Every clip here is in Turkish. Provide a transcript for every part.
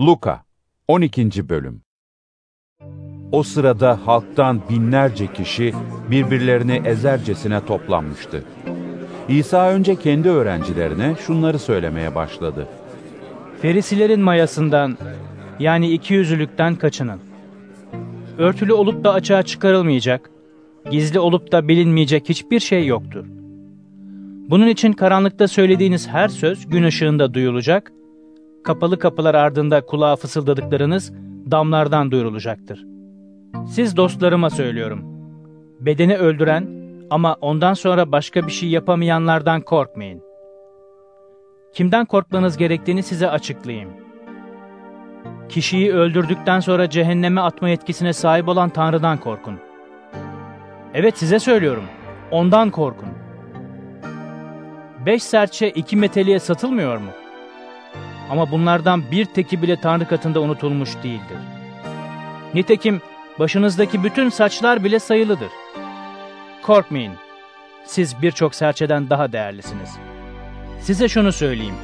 Luka 12. Bölüm O sırada halktan binlerce kişi birbirlerini ezercesine toplanmıştı. İsa önce kendi öğrencilerine şunları söylemeye başladı. Ferisilerin mayasından yani ikiyüzlülükten kaçının. Örtülü olup da açığa çıkarılmayacak, gizli olup da bilinmeyecek hiçbir şey yoktur. Bunun için karanlıkta söylediğiniz her söz gün ışığında duyulacak, kapalı kapılar ardında kulağa fısıldadıklarınız damlardan duyurulacaktır. Siz dostlarıma söylüyorum. Bedeni öldüren ama ondan sonra başka bir şey yapamayanlardan korkmayın. Kimden korkmanız gerektiğini size açıklayayım. Kişiyi öldürdükten sonra cehenneme atma yetkisine sahip olan Tanrı'dan korkun. Evet size söylüyorum, ondan korkun. Beş serçe iki meteliğe satılmıyor mu? Ama bunlardan bir teki bile Tanrı katında unutulmuş değildir. Nitekim başınızdaki bütün saçlar bile sayılıdır. Korkmayın, siz birçok serçeden daha değerlisiniz. Size şunu söyleyeyim.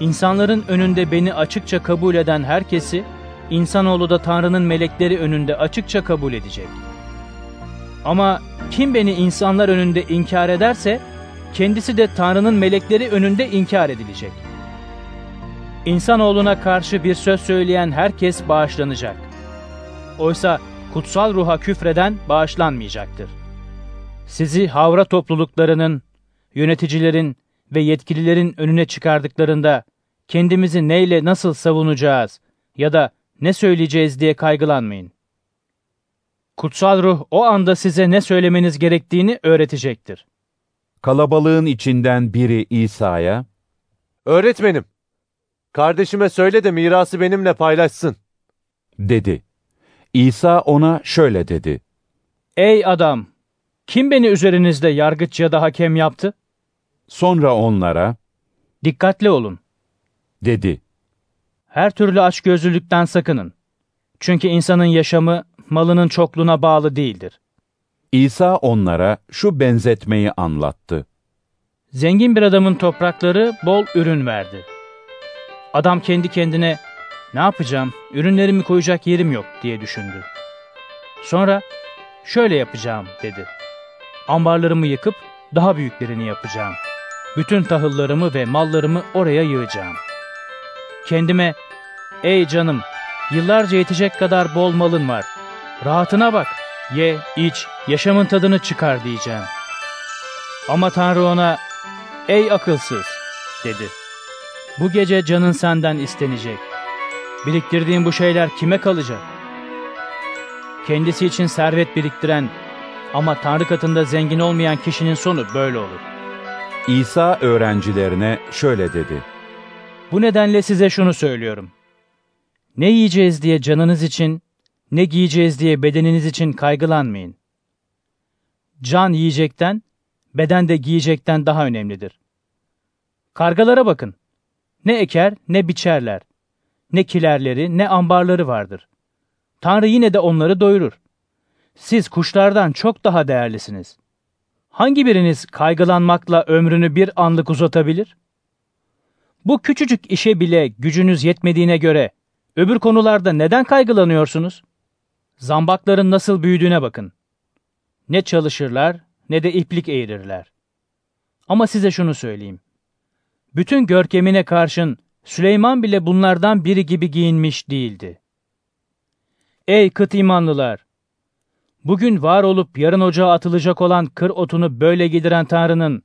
İnsanların önünde beni açıkça kabul eden herkesi, insanoğlu da Tanrı'nın melekleri önünde açıkça kabul edecek. Ama kim beni insanlar önünde inkar ederse, kendisi de Tanrı'nın melekleri önünde inkar edilecek. İnsanoğluna karşı bir söz söyleyen herkes bağışlanacak. Oysa kutsal ruha küfreden bağışlanmayacaktır. Sizi havra topluluklarının, yöneticilerin ve yetkililerin önüne çıkardıklarında kendimizi neyle nasıl savunacağız ya da ne söyleyeceğiz diye kaygılanmayın. Kutsal ruh o anda size ne söylemeniz gerektiğini öğretecektir. Kalabalığın içinden biri İsa'ya, Öğretmenim, kardeşime söyle de mirası benimle paylaşsın. dedi. İsa ona şöyle dedi. Ey adam! Kim beni üzerinizde yargıç ya da hakem yaptı? Sonra onlara, Dikkatli olun. dedi. Her türlü açgözlülükten sakının. Çünkü insanın yaşamı malının çokluğuna bağlı değildir. İsa onlara şu benzetmeyi anlattı. Zengin bir adamın toprakları bol ürün verdi. Adam kendi kendine ne yapacağım, ürünlerimi koyacak yerim yok diye düşündü. Sonra şöyle yapacağım dedi. Ambarlarımı yıkıp daha büyüklerini yapacağım. Bütün tahıllarımı ve mallarımı oraya yığacağım. Kendime, ey canım, yıllarca yetecek kadar bol malın var. Rahatına bak, ye, iç, yaşamın tadını çıkar diyeceğim. Ama Tanrı ona, ey akılsız, dedi. Bu gece canın senden istenecek. Biriktirdiğin bu şeyler kime kalacak? Kendisi için servet biriktiren ama Tanrı katında zengin olmayan kişinin sonu böyle olur. İsa öğrencilerine şöyle dedi. Bu nedenle size şunu söylüyorum. Ne yiyeceğiz diye canınız için, ne giyeceğiz diye bedeniniz için kaygılanmayın. Can yiyecekten, beden de giyecekten daha önemlidir. Kargalara bakın. Ne eker ne biçerler. Ne kilerleri ne ambarları vardır. Tanrı yine de onları doyurur. Siz kuşlardan çok daha değerlisiniz. Hangi biriniz kaygılanmakla ömrünü bir anlık uzatabilir? Bu küçücük işe bile gücünüz yetmediğine göre öbür konularda neden kaygılanıyorsunuz? Zambakların nasıl büyüdüğüne bakın. Ne çalışırlar ne de iplik eğirirler. Ama size şunu söyleyeyim. Bütün görkemine karşın Süleyman bile bunlardan biri gibi giyinmiş değildi. Ey kıt imanlılar! Bugün var olup yarın ocağa atılacak olan kır otunu böyle giydiren Tanrı'nın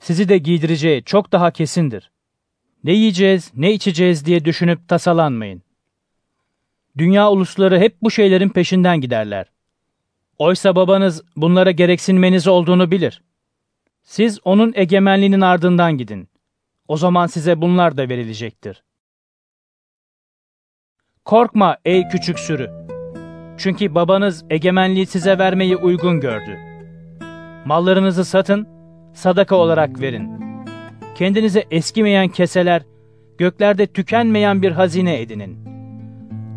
sizi de giydireceği çok daha kesindir. Ne yiyeceğiz, ne içeceğiz diye düşünüp tasalanmayın. Dünya ulusları hep bu şeylerin peşinden giderler. Oysa babanız bunlara gereksinmeniz olduğunu bilir. Siz onun egemenliğinin ardından gidin. O zaman size bunlar da verilecektir. Korkma ey küçük sürü. Çünkü babanız egemenliği size vermeyi uygun gördü. Mallarınızı satın, sadaka olarak verin. Kendinize eskimeyen keseler, göklerde tükenmeyen bir hazine edinin.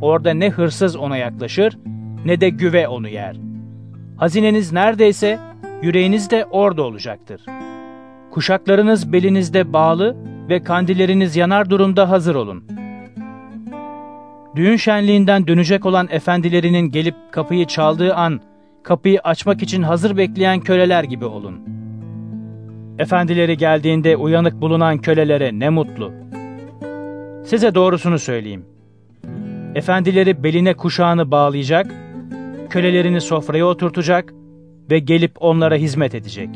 Orada ne hırsız ona yaklaşır, ne de güve onu yer. Hazineniz neredeyse, yüreğiniz de orada olacaktır. Kuşaklarınız belinizde bağlı ve kandilleriniz yanar durumda hazır olun. düğün şenliğinden dönecek olan efendilerinin gelip kapıyı çaldığı an, kapıyı açmak için hazır bekleyen köleler gibi olun. Efendileri geldiğinde uyanık bulunan kölelere ne mutlu. Size doğrusunu söyleyeyim. Efendileri beline kuşağını bağlayacak, kölelerini sofraya oturtacak ve gelip onlara hizmet edecek.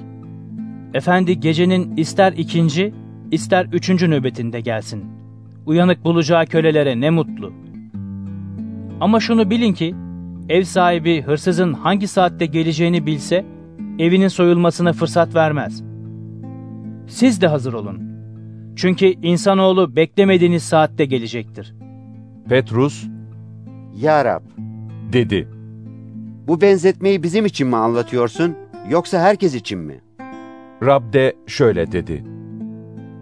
Efendi gecenin ister ikinci, ister üçüncü nöbetinde gelsin. Uyanık bulacağı kölelere ne mutlu. Ama şunu bilin ki, ev sahibi hırsızın hangi saatte geleceğini bilse, evinin soyulmasına fırsat vermez. Siz de hazır olun. Çünkü insanoğlu beklemediğiniz saatte gelecektir. Petrus Ya Rab, dedi. bu benzetmeyi bizim için mi anlatıyorsun, yoksa herkes için mi? Rab de şöyle dedi.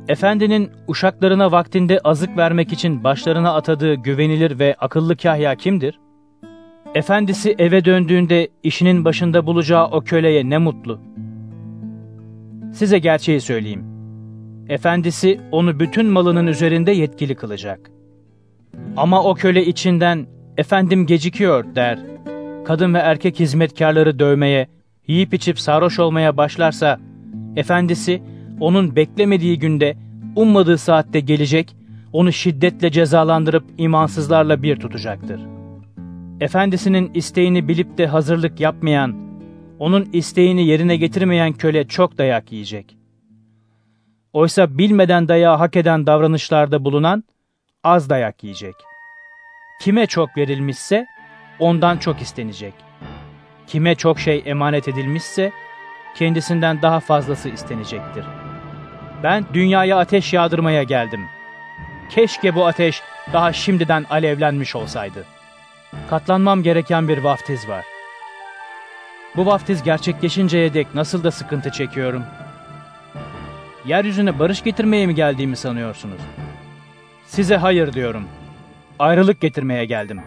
Efendinin uşaklarına vaktinde azık vermek için başlarına atadığı güvenilir ve akıllı kahya kimdir? Efendisi eve döndüğünde işinin başında bulacağı o köleye ne mutlu. Size gerçeği söyleyeyim. Efendisi onu bütün malının üzerinde yetkili kılacak. Ama o köle içinden efendim gecikiyor der. Kadın ve erkek hizmetkarları dövmeye, yiyip içip sarhoş olmaya başlarsa, efendisi onun beklemediği günde, ummadığı saatte gelecek, onu şiddetle cezalandırıp imansızlarla bir tutacaktır. Efendisinin isteğini bilip de hazırlık yapmayan, onun isteğini yerine getirmeyen köle çok dayak yiyecek. Oysa bilmeden dayağı hak eden davranışlarda bulunan, az dayak yiyecek. Kime çok verilmişse, ondan çok istenecek. Kime çok şey emanet edilmişse, kendisinden daha fazlası istenecektir. Ben dünyaya ateş yağdırmaya geldim. Keşke bu ateş daha şimdiden alevlenmiş olsaydı. Katlanmam gereken bir vaftiz var. Bu vaftiz gerçekleşinceye dek nasıl da sıkıntı çekiyorum. Yeryüzüne barış getirmeye mi geldiğimi sanıyorsunuz? Size hayır diyorum. Ayrılık getirmeye geldim.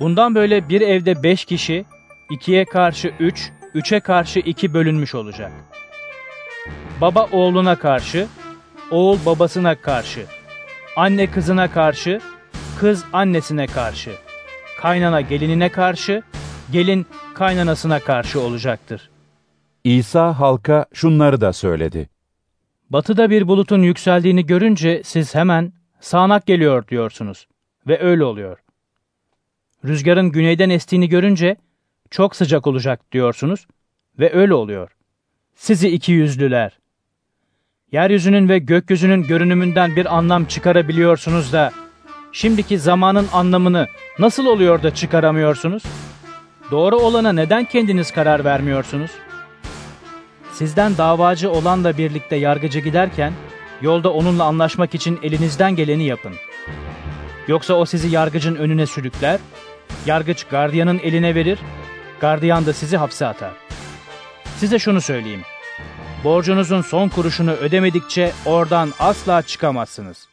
Bundan böyle bir evde beş kişi, ikiye karşı üç, üçe karşı iki bölünmüş olacak. Baba oğluna karşı, oğul babasına karşı, anne kızına karşı, kız annesine karşı, kaynana gelinine karşı, gelin kaynanasına karşı olacaktır. İsa halka şunları da söyledi. Batıda bir bulutun yükseldiğini görünce siz hemen sağanak geliyor diyorsunuz ve öyle oluyor. Rüzgarın güneyden estiğini görünce çok sıcak olacak diyorsunuz ve öyle oluyor. Sizi iki yüzlüler. Yeryüzünün ve gökyüzünün görünümünden bir anlam çıkarabiliyorsunuz da şimdiki zamanın anlamını nasıl oluyor da çıkaramıyorsunuz? Doğru olana neden kendiniz karar vermiyorsunuz? Sizden davacı olanla birlikte yargıcı giderken yolda onunla anlaşmak için elinizden geleni yapın. Yoksa o sizi yargıcın önüne sürükler, yargıç gardiyanın eline verir, gardiyan da sizi hapse atar. Size şunu söyleyeyim. Borcunuzun son kuruşunu ödemedikçe oradan asla çıkamazsınız.